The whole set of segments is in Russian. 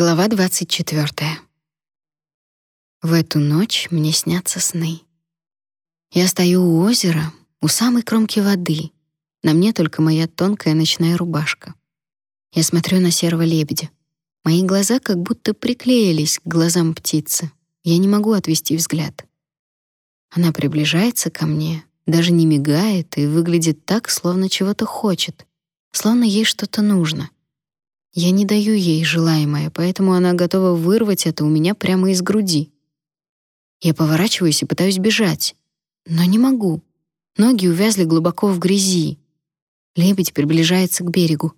Глава 24. В эту ночь мне снятся сны. Я стою у озера, у самой кромки воды. На мне только моя тонкая ночная рубашка. Я смотрю на серого лебедя. Мои глаза как будто приклеились к глазам птицы. Я не могу отвести взгляд. Она приближается ко мне, даже не мигает и выглядит так, словно чего-то хочет, словно ей что-то нужно — я не даю ей желаемое, поэтому она готова вырвать это у меня прямо из груди. Я поворачиваюсь и пытаюсь бежать, но не могу. Ноги увязли глубоко в грязи. Лебедь приближается к берегу.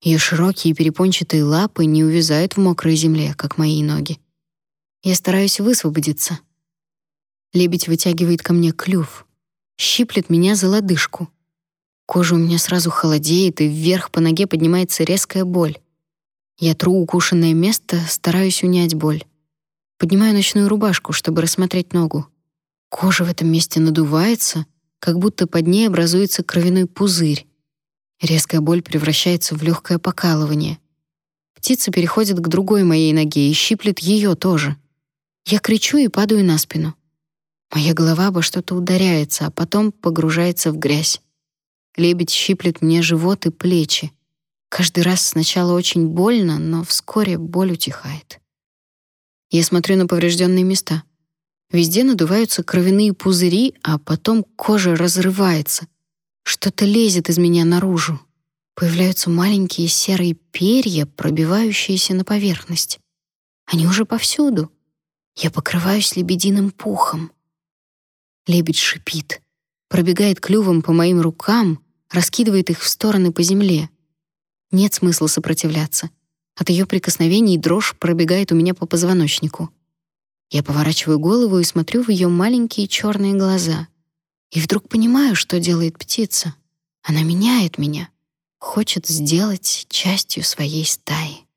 Ее широкие перепончатые лапы не увязают в мокрой земле, как мои ноги. Я стараюсь высвободиться. Лебедь вытягивает ко мне клюв, щиплет меня за лодыжку. Кожа у меня сразу холодеет, и вверх по ноге поднимается резкая боль. Я тру укушенное место, стараюсь унять боль. Поднимаю ночную рубашку, чтобы рассмотреть ногу. Кожа в этом месте надувается, как будто под ней образуется кровяной пузырь. Резкая боль превращается в легкое покалывание. Птица переходит к другой моей ноге и щиплет ее тоже. Я кричу и падаю на спину. Моя голова обо что-то ударяется, а потом погружается в грязь. Лебедь щиплет мне живот и плечи. Каждый раз сначала очень больно, но вскоре боль утихает. Я смотрю на поврежденные места. Везде надуваются кровяные пузыри, а потом кожа разрывается. Что-то лезет из меня наружу. Появляются маленькие серые перья, пробивающиеся на поверхность. Они уже повсюду. Я покрываюсь лебединым пухом. Лебедь шипит, пробегает клювом по моим рукам, раскидывает их в стороны по земле. Нет смысла сопротивляться. От ее прикосновений дрожь пробегает у меня по позвоночнику. Я поворачиваю голову и смотрю в ее маленькие черные глаза. И вдруг понимаю, что делает птица. Она меняет меня, хочет сделать частью своей стаи.